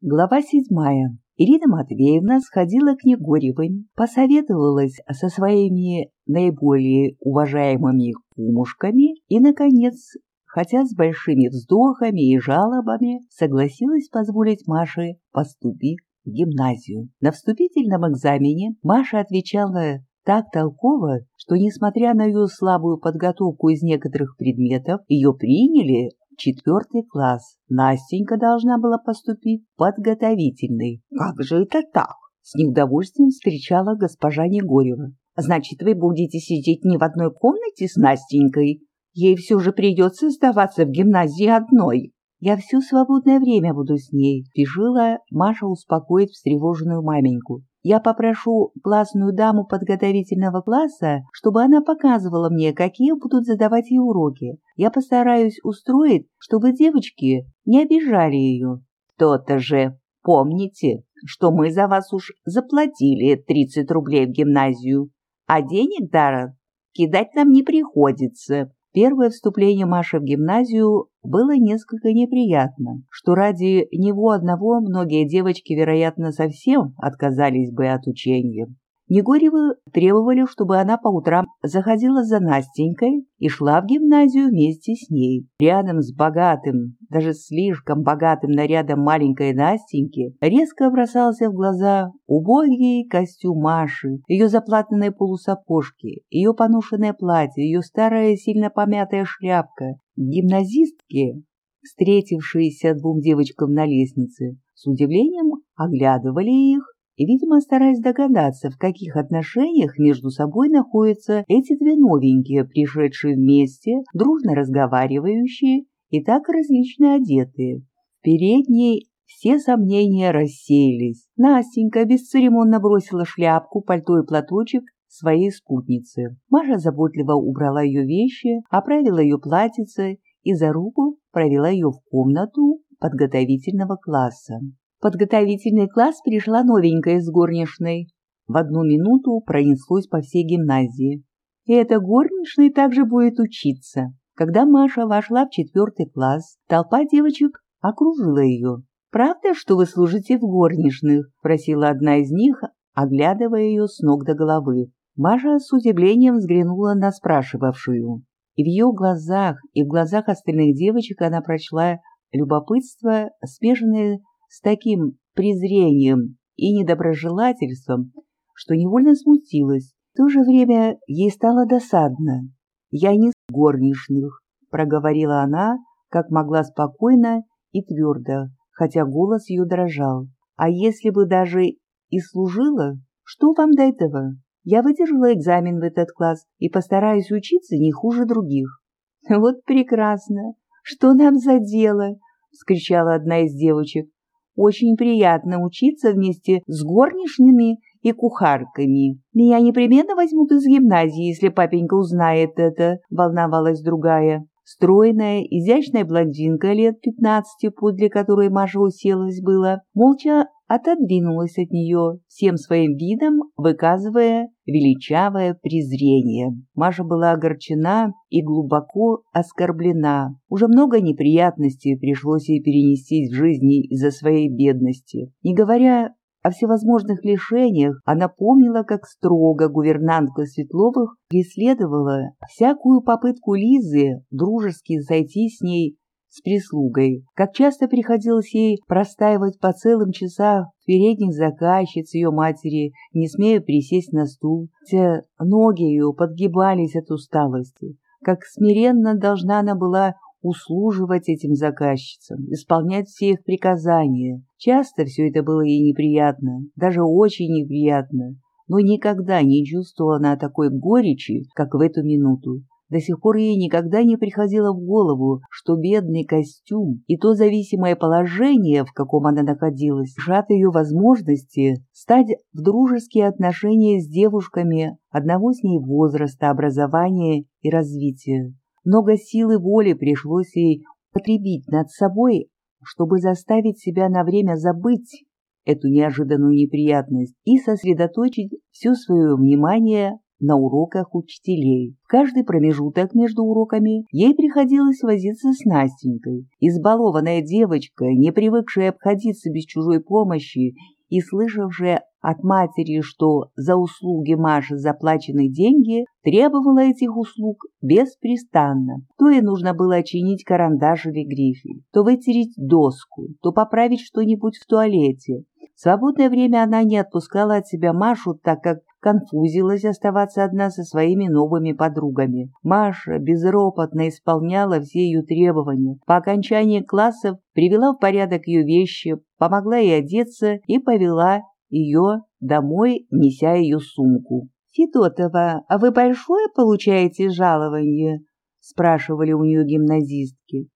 Глава седьмая. Ирина Матвеевна сходила к Негоревым, посоветовалась со своими наиболее уважаемыми кумушками и, наконец, хотя с большими вздохами и жалобами, согласилась позволить Маше поступить в гимназию. На вступительном экзамене Маша отвечала так толково, что, несмотря на ее слабую подготовку из некоторых предметов, ее приняли четвертый класс. Настенька должна была поступить подготовительный. «Как же это так?» — с неудовольствием встречала госпожа Негорева. «Значит, вы будете сидеть не в одной комнате с Настенькой? Ей все же придется сдаваться в гимназии одной». «Я все свободное время буду с ней», — спешила Маша успокоить встревоженную маменьку. Я попрошу классную даму подготовительного класса, чтобы она показывала мне, какие будут задавать ей уроки. Я постараюсь устроить, чтобы девочки не обижали ее. То-то же. Помните, что мы за вас уж заплатили 30 рублей в гимназию, а денег даром кидать нам не приходится. Первое вступление Маши в гимназию было несколько неприятно, что ради него одного многие девочки, вероятно, совсем отказались бы от учения. Негоревы требовали, чтобы она по утрам заходила за Настенькой и шла в гимназию вместе с ней. Рядом с богатым, даже слишком богатым нарядом маленькой Настеньки резко бросался в глаза убогий костюм Маши, ее заплатанные полусапожки, ее поношенное платье, ее старая сильно помятая шляпка. Гимназистки, встретившиеся двум девочкам на лестнице, с удивлением оглядывали их и, видимо, стараясь догадаться, в каких отношениях между собой находятся эти две новенькие, пришедшие вместе, дружно разговаривающие и так различно одетые. В передней все сомнения рассеялись. Настенька бесцеремонно бросила шляпку, пальто и платочек своей спутнице. Маша заботливо убрала ее вещи, оправила ее платьице и за руку провела ее в комнату подготовительного класса подготовительный класс пришла новенькая из горничной. В одну минуту пронеслось по всей гимназии. И эта горничная также будет учиться. Когда Маша вошла в четвертый класс, толпа девочек окружила ее. «Правда, что вы служите в горничных?» – просила одна из них, оглядывая ее с ног до головы. Маша с удивлением взглянула на спрашивавшую. И в ее глазах, и в глазах остальных девочек она прочла любопытство, смешанное с таким презрением и недоброжелательством, что невольно смутилась. В то же время ей стало досадно. «Я не с горничных», — проговорила она, как могла спокойно и твердо, хотя голос ее дрожал. «А если бы даже и служила, что вам до этого? Я выдержала экзамен в этот класс и постараюсь учиться не хуже других». «Вот прекрасно! Что нам за дело?» — вскричала одна из девочек. Очень приятно учиться вместе с горничными и кухарками. Меня непременно возьмут из гимназии, если папенька узнает это, волновалась другая. Стройная, изящная блондинка лет пятнадцати, подле которой Маша уселась было, молча отодвинулась от нее, всем своим видом выказывая величавое презрение. Маша была огорчена и глубоко оскорблена. Уже много неприятностей пришлось ей перенести в жизни из-за своей бедности. Не говоря о всевозможных лишениях, она помнила, как строго гувернантка Светловых преследовала всякую попытку Лизы дружески зайти с ней с прислугой. Как часто приходилось ей простаивать по целым часам передних заказчиц ее матери, не смея присесть на стул, хотя ноги ее подгибались от усталости. Как смиренно должна она была услуживать этим заказчицам, исполнять все их приказания. Часто все это было ей неприятно, даже очень неприятно, но никогда не чувствовала она такой горечи, как в эту минуту. До сих пор ей никогда не приходило в голову, что бедный костюм и то зависимое положение, в каком она находилась, лишат ее возможности стать в дружеские отношения с девушками одного с ней возраста, образования и развития. Много силы воли пришлось ей потребить над собой, чтобы заставить себя на время забыть эту неожиданную неприятность и сосредоточить все свое внимание на уроках учителей. В каждый промежуток между уроками ей приходилось возиться с Настенькой. Избалованная девочка, не привыкшая обходиться без чужой помощи и слышавшая от матери, что за услуги Маши заплачены деньги, требовала этих услуг беспрестанно. То ей нужно было чинить карандаш или грифель, то вытереть доску, то поправить что-нибудь в туалете. В свободное время она не отпускала от себя Машу, так как конфузилась оставаться одна со своими новыми подругами. Маша безропотно исполняла все ее требования. По окончании классов привела в порядок ее вещи, помогла ей одеться и повела ее домой, неся ее сумку. «Федотова, а вы большое получаете жалование?» — спрашивали у нее гимназистки.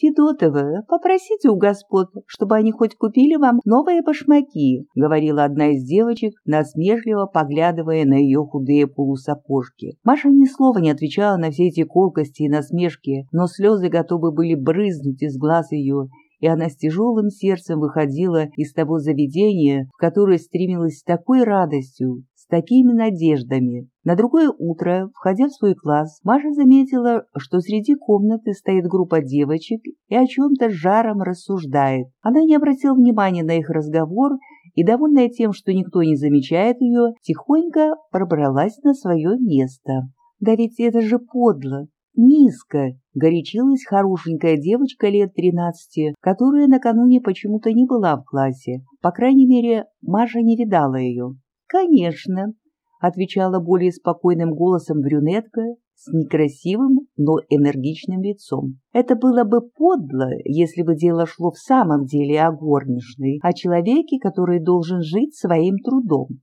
«Федотова, попросите у господ, чтобы они хоть купили вам новые башмаки», — говорила одна из девочек, насмешливо поглядывая на ее худые полусапожки. Маша ни слова не отвечала на все эти колкости и насмешки, но слезы готовы были брызнуть из глаз ее, и она с тяжелым сердцем выходила из того заведения, в которое стремилась с такой радостью, такими надеждами. На другое утро, входя в свой класс, Маша заметила, что среди комнаты стоит группа девочек и о чем-то жаром рассуждает. Она не обратила внимания на их разговор и, довольная тем, что никто не замечает ее, тихонько пробралась на свое место. «Да ведь это же подло! Низко!» — горячилась хорошенькая девочка лет тринадцати, которая накануне почему-то не была в классе. По крайней мере, Маша не видала ее. «Конечно!» — отвечала более спокойным голосом брюнетка с некрасивым, но энергичным лицом. Это было бы подло, если бы дело шло в самом деле о горничной, о человеке, который должен жить своим трудом.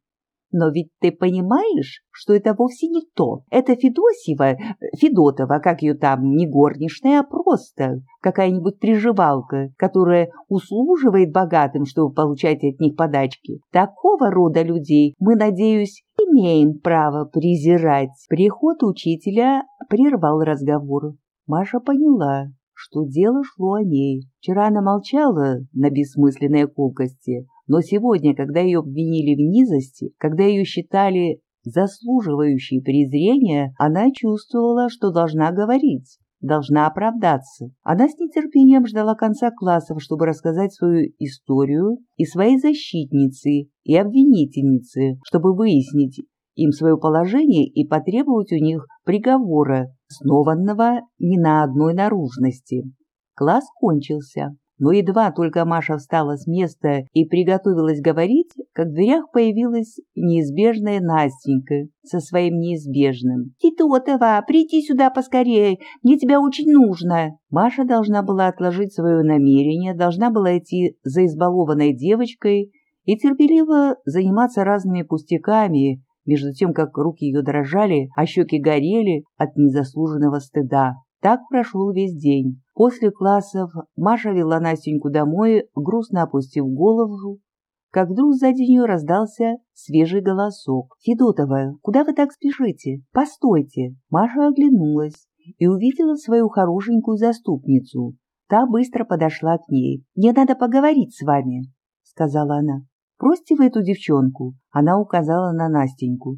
Но ведь ты понимаешь, что это вовсе не то. Это Федосева, Федотова, как ее там, не горничная, а просто какая-нибудь приживалка, которая услуживает богатым, чтобы получать от них подачки. Такого рода людей мы, надеюсь, имеем право презирать. Приход учителя прервал разговор. Маша поняла, что дело шло о ней. Вчера она молчала на бессмысленные колкости, но сегодня, когда ее обвинили в низости, когда ее считали заслуживающей презрения, она чувствовала, что должна говорить, должна оправдаться. Она с нетерпением ждала конца классов, чтобы рассказать свою историю и своей защитнице и обвинительнице, чтобы выяснить им свое положение и потребовать у них приговора, основанного не на одной наружности. Класс кончился. Но едва только Маша встала с места и приготовилась говорить, как в дверях появилась неизбежная Настенька со своим неизбежным. «Титотова, приди сюда поскорее, мне тебя очень нужно!» Маша должна была отложить свое намерение, должна была идти за избалованной девочкой и терпеливо заниматься разными пустяками, между тем, как руки ее дрожали, а щеки горели от незаслуженного стыда. Так прошел весь день. После классов Маша вела Настеньку домой, грустно опустив голову, как вдруг сзади нее раздался свежий голосок. «Федотова, куда вы так спешите? Постойте!» Маша оглянулась и увидела свою хорошенькую заступницу. Та быстро подошла к ней. «Мне надо поговорить с вами», — сказала она. «Бросьте вы эту девчонку», — она указала на Настеньку.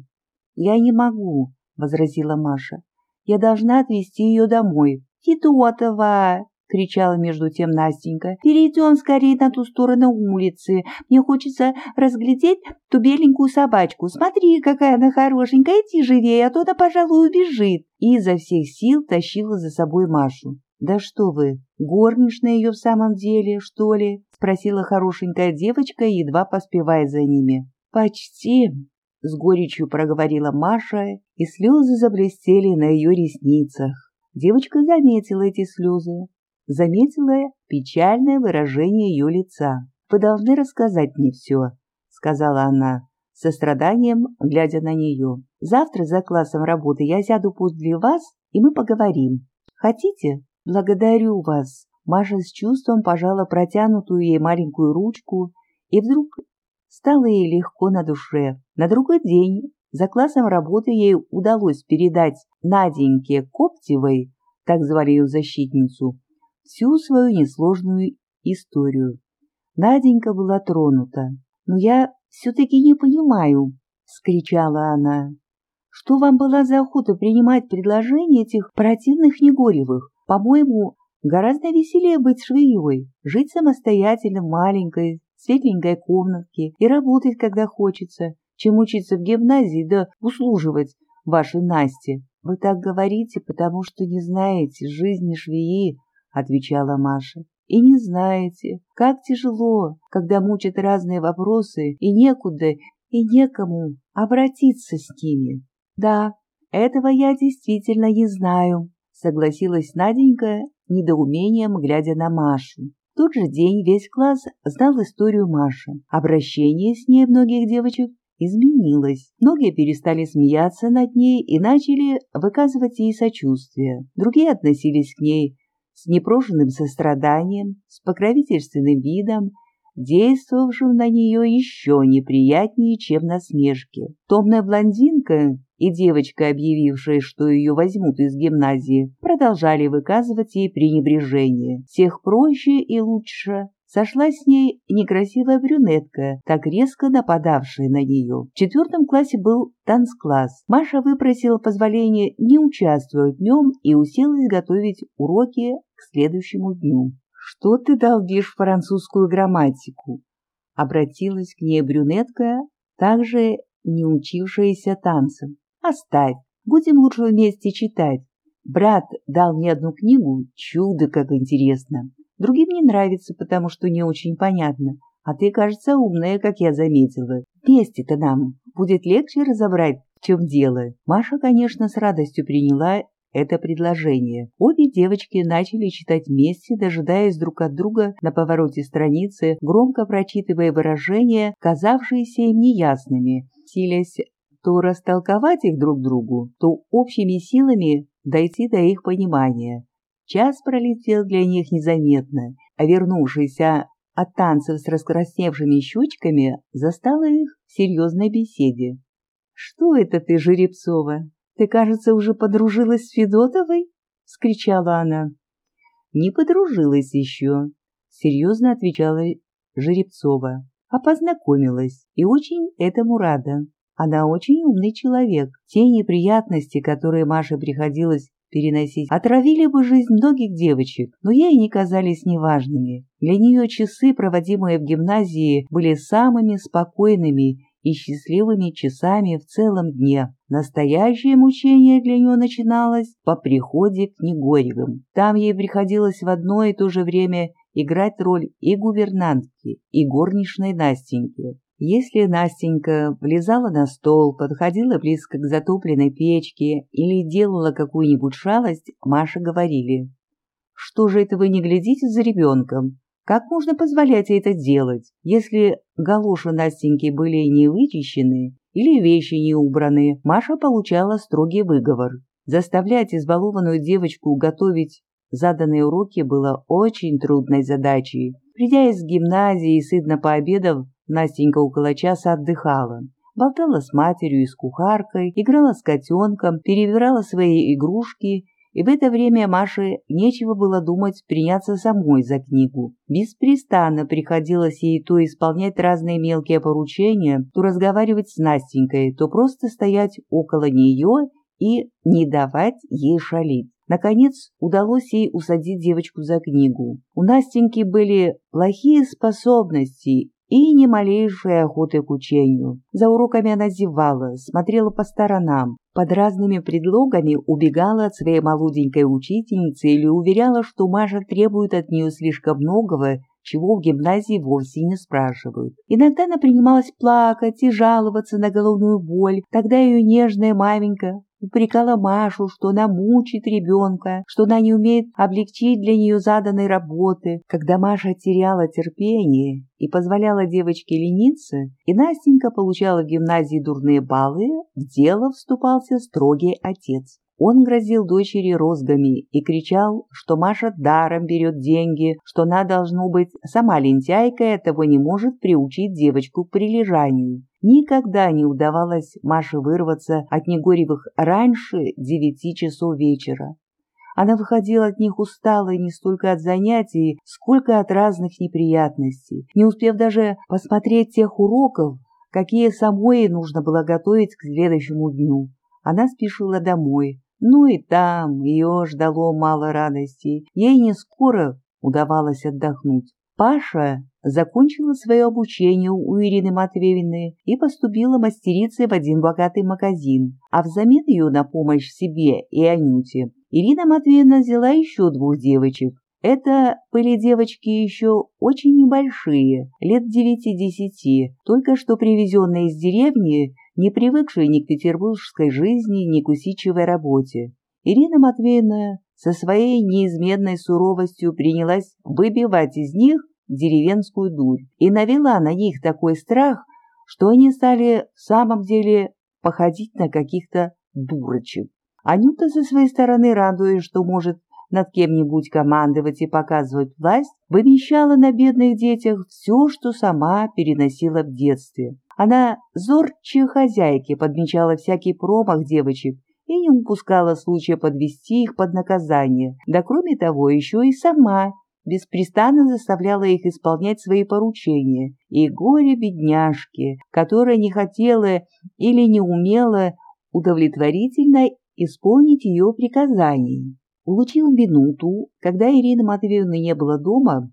«Я не могу», — возразила Маша. Я должна отвезти ее домой. «Федотова!» — кричала между тем Настенька. «Перейдем скорее на ту сторону улицы. Мне хочется разглядеть ту беленькую собачку. Смотри, какая она хорошенькая, иди живее, а то она, пожалуй, убежит». И изо всех сил тащила за собой Машу. «Да что вы, горничная ее в самом деле, что ли?» — спросила хорошенькая девочка, едва поспевая за ними. «Почти», — с горечью проговорила Маша, и слезы заблестели на ее ресницах. Девочка заметила эти слезы, заметила печальное выражение ее лица. «Вы должны рассказать мне все», — сказала она, со страданием глядя на нее. «Завтра за классом работы я сяду подле вас, и мы поговорим. Хотите? Благодарю вас». Маша с чувством пожала протянутую ей маленькую ручку, и вдруг Стало ей легко на душе. На другой день за классом работы ей удалось передать Наденьке Коптевой, так звали ее защитницу, всю свою несложную историю. Наденька была тронута. «Но я все-таки не понимаю», — скричала она. Что вам была за охота принимать предложения этих противных Негоревых? По-моему, гораздо веселее быть швеей, жить самостоятельно в маленькой, светленькой комнатке и работать, когда хочется, чем учиться в гимназии да услуживать вашей Насте. Вы так говорите, потому что не знаете жизни швеи, — отвечала Маша. И не знаете, как тяжело, когда мучат разные вопросы, и некуда, и некому обратиться с ними. Да, этого я действительно не знаю, согласилась Наденька, недоумением глядя на Машу. В тот же день весь класс знал историю Маши. Обращение с ней многих девочек изменилось. Многие перестали смеяться над ней и начали выказывать ей сочувствие. Другие относились к ней с непрошенным состраданием, с покровительственным видом, действовавшим на нее еще неприятнее, чем насмешки. Томная блондинка и девочка, объявившая, что ее возьмут из гимназии, продолжали выказывать ей пренебрежение. Всех проще и лучше сошла с ней некрасивая брюнетка, так резко нападавшая на нее. В четвертом классе был танцкласс. Маша выпросила позволение не участвовать в нем и уселась готовить уроки к следующему дню. «Что ты долбишь французскую грамматику?» Обратилась к ней брюнетка, также не учившаяся танцам. «Оставь, будем лучше вместе читать. Брат дал мне одну книгу, чудо как интересно. Другим не нравится, потому что не очень понятно. А ты, кажется, умная, как я заметила. Вместе-то нам будет легче разобрать, в чем дело. Маша, конечно, с радостью приняла это предложение. Обе девочки начали читать вместе, дожидаясь друг от друга на повороте страницы, громко прочитывая выражения, казавшиеся им неясными, силясь то растолковать их друг другу, то общими силами дойти до их понимания. Час пролетел для них незаметно, а вернувшийся от танцев с раскрасневшими щучками застала их в серьезной беседе. «Что это ты, Жеребцова? Ты, кажется, уже подружилась с Федотовой?» — скричала она. «Не подружилась еще», — серьезно отвечала Жеребцова, а познакомилась и очень этому рада. Она очень умный человек. Те неприятности, которые Маше приходилось переносить, отравили бы жизнь многих девочек, но ей не казались неважными. Для нее часы, проводимые в гимназии, были самыми спокойными и счастливыми часами в целом дне. Настоящее мучение для нее начиналось по приходе к Негоревым. Там ей приходилось в одно и то же время играть роль и гувернантки, и горничной Настеньки. Если Настенька влезала на стол, подходила близко к затопленной печке или делала какую-нибудь шалость, Маше говорили, «Что же это вы не глядите за ребенком? Как можно позволять ей это делать, если галоши Настеньки были не вычищены или вещи не убраны?» Маша получала строгий выговор. Заставлять избалованную девочку готовить заданные уроки было очень трудной задачей. Придя из гимназии и сытно пообедав, Настенька около часа отдыхала. Болтала с матерью и с кухаркой, играла с котенком, перебирала свои игрушки, и в это время Маше нечего было думать приняться самой за книгу. Беспрестанно приходилось ей то исполнять разные мелкие поручения, то разговаривать с Настенькой, то просто стоять около нее и не давать ей шалить. Наконец, удалось ей усадить девочку за книгу. У Настеньки были плохие способности, и ни малейшей охоты к учению. За уроками она зевала, смотрела по сторонам, под разными предлогами убегала от своей молоденькой учительницы или уверяла, что Маша требует от нее слишком многого, чего в гимназии вовсе не спрашивают. Иногда она принималась плакать и жаловаться на головную боль, тогда ее нежная маменька упрекала Машу, что она мучит ребенка, что она не умеет облегчить для нее заданной работы. Когда Маша теряла терпение и позволяла девочке лениться, и Настенька получала в гимназии дурные баллы, в дело вступался строгий отец. Он грозил дочери розгами и кричал, что Маша даром берет деньги, что она, должно быть, сама лентяйка этого не может приучить девочку к прилежанию. Никогда не удавалось Маше вырваться от Негоревых раньше девяти часов вечера. Она выходила от них усталой не столько от занятий, сколько от разных неприятностей, не успев даже посмотреть тех уроков, какие самой нужно было готовить к следующему дню. Она спешила домой, но и там ее ждало мало радости. Ей не скоро удавалось отдохнуть. Паша закончила свое обучение у Ирины Матвеевны и поступила мастерицей в один богатый магазин, а взамен ее на помощь себе и Анюте Ирина Матвеевна взяла еще двух девочек. Это были девочки еще очень небольшие, лет девяти-десяти, только что привезенные из деревни, не привыкшие ни к петербургской жизни, ни к усидчивой работе. Ирина Матвеевна со своей неизменной суровостью принялась выбивать из них деревенскую дурь и навела на них такой страх, что они стали в самом деле походить на каких-то дурочек. Анюта со своей стороны, радуясь, что может над кем-нибудь командовать и показывать власть, вымещала на бедных детях все, что сама переносила в детстве. Она зорче хозяйки подмечала всякий промах девочек и не упускала случая подвести их под наказание, да кроме того еще и сама беспрестанно заставляла их исполнять свои поручения, и горе-бедняжки, которая не хотела или не умела удовлетворительно исполнить ее приказаний. Улучив минуту, когда Ирина Матвеевна не было дома,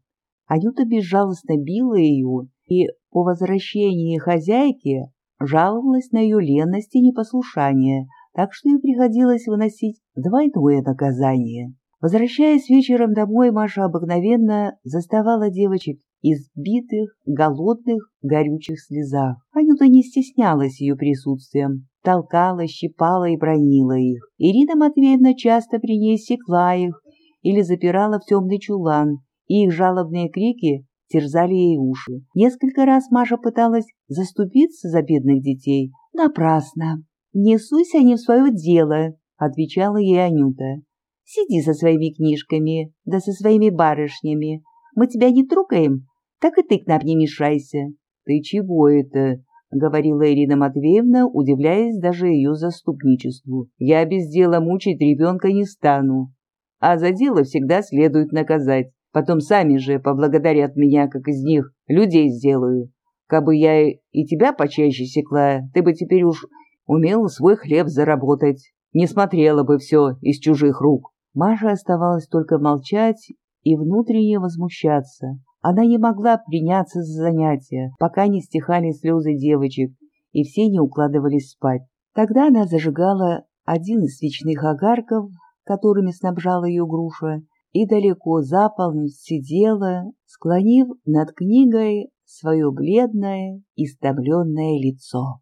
Анюта безжалостно била ее и по возвращении хозяйки жаловалась на ее ленность и непослушание, так что ей приходилось выносить двойное наказание. Возвращаясь вечером домой, Маша обыкновенно заставала девочек избитых, голодных, горючих слезах. Анюта не стеснялась ее присутствием, толкала, щипала и бронила их. Ирина Матвеевна часто при ней секла их или запирала в темный чулан, и их жалобные крики терзали ей уши. Несколько раз Маша пыталась заступиться за бедных детей. Напрасно. «Не суйся не в свое дело», — отвечала ей Анюта. Сиди со своими книжками, да со своими барышнями. Мы тебя не трогаем, так и ты к нам не мешайся. — Ты чего это? — говорила Ирина Матвеевна, удивляясь даже ее заступничеству. — Я без дела мучить ребенка не стану. А за дело всегда следует наказать. Потом сами же поблагодарят меня, как из них людей сделаю. Кабы я и тебя почаще секла, ты бы теперь уж умел свой хлеб заработать. Не смотрела бы все из чужих рук. Маше оставалось только молчать и внутренне возмущаться. Она не могла приняться за занятия, пока не стихали слезы девочек, и все не укладывались спать. Тогда она зажигала один из свечных огарков, которыми снабжала ее груша, и далеко за полночь сидела, склонив над книгой свое бледное, истомленное лицо.